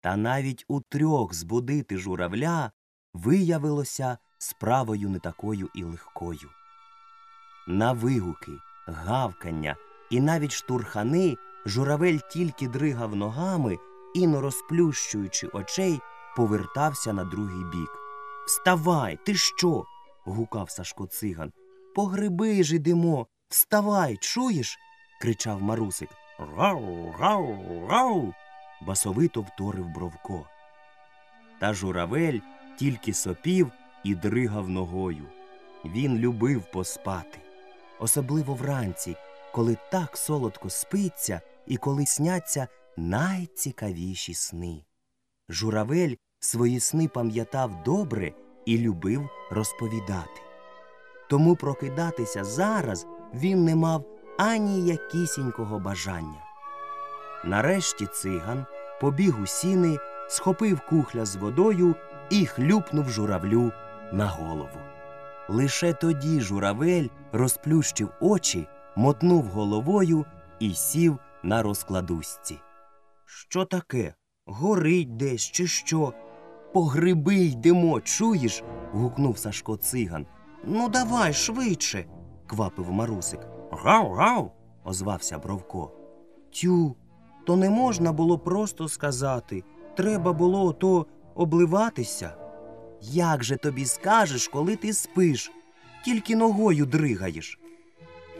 Та навіть у трьох збудити журавля виявилося справою не такою і легкою. На вигуки, гавкання і навіть штурхани журавель тільки дригав ногами і, не розплющуючи очей, повертався на другий бік. Вставай, ти що? гукав Сашко циган. По гриби ж ідемо. Вставай, чуєш? кричав Марусик. Гау, гау, гау. Басовито вторив Бровко. Та журавель тільки сопів і дригав ногою. Він любив поспати, особливо вранці, коли так солодко спиться і коли сняться найцікавіші сни. Журавель свої сни пам'ятав добре і любив розповідати. Тому прокидатися зараз він не мав ані якісінького бажання. Нарешті циган побіг у сіни, схопив кухля з водою і хлюпнув журавлю на голову. Лише тоді журавель розплющив очі, мотнув головою і сів на розкладусці. Що таке? Горить десь, чи що? По гриби йдемо, чуєш? гукнув Сашко циган. Ну, давай швидше, квапив Марусик. Гав, гав, озвався Бровко. Тю, то не можна було просто сказати. Треба було ото обливатися. Як же тобі скажеш, коли ти спиш, тільки ногою дригаєш?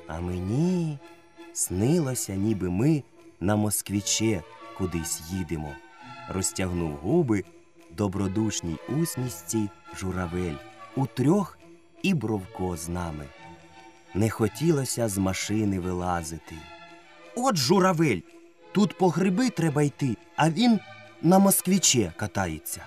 А мені снилося, ніби ми на москвіче кудись їдемо, розтягнув губи добродушній усмішці журавель у трьох і бровко з нами. Не хотілося з машини вилазити. От журавель, тут по гриби треба йти, а він на москвіче катається.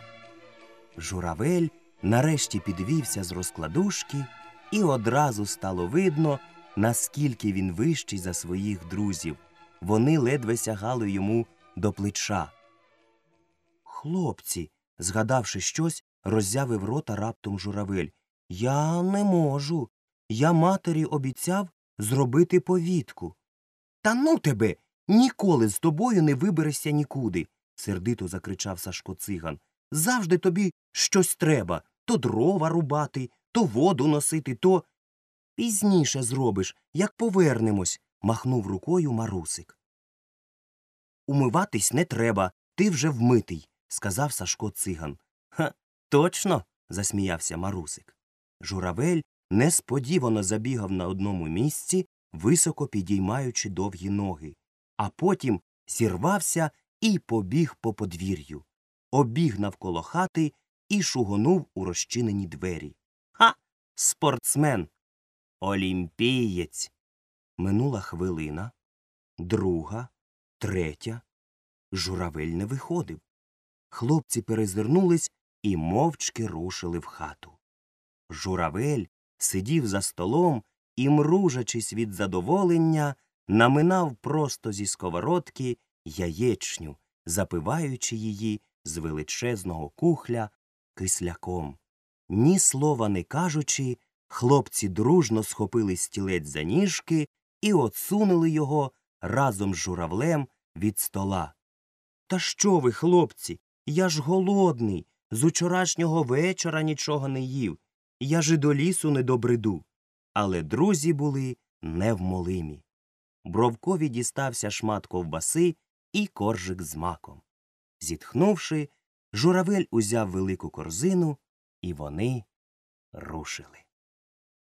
Журавель нарешті підвівся з розкладушки, і одразу стало видно, наскільки він вищий за своїх друзів. Вони ледве сягали йому до плеча. Хлопці, згадавши щось, роззявив рота раптом журавель. Я не можу. Я матері обіцяв зробити повітку. Та ну тебе. Ніколи з тобою не виберешся нікуди, сердито закричав Сашко циган. Завжди тобі щось треба то дрова рубати, то воду носити, то. Пізніше зробиш, як повернемось, махнув рукою марусик. Умиватись не треба, ти вже вмитий, сказав Сашко циган. Ха, точно. засміявся марусик. Журавель несподівано забігав на одному місці, високо підіймаючи довгі ноги, а потім зірвався і побіг по подвір'ю, обіг навколо хати і шугонув у розчинені двері. Ха! Спортсмен! Олімпієць! Минула хвилина, друга, третя. Журавель не виходив. Хлопці перезирнулись і мовчки рушили в хату. Журавель сидів за столом і, мружачись від задоволення, наминав просто зі сковородки яєчню, запиваючи її з величезного кухля кисляком. Ні слова не кажучи, хлопці дружно схопили стілець за ніжки і отсунули його разом з журавлем від стола. Та що ви, хлопці? Я ж голодний. З учорашнього вечора нічого не їв. Я ж і до лісу не добриду. Але друзі були невмолимі. Бровкові дістався шмат ковбаси і коржик з маком. Зітхнувши, журавель узяв велику корзину, і вони рушили.